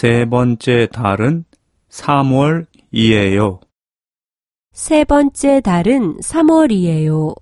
세 번째 달은 3월이에요. 세 번째 달은 3월이에요.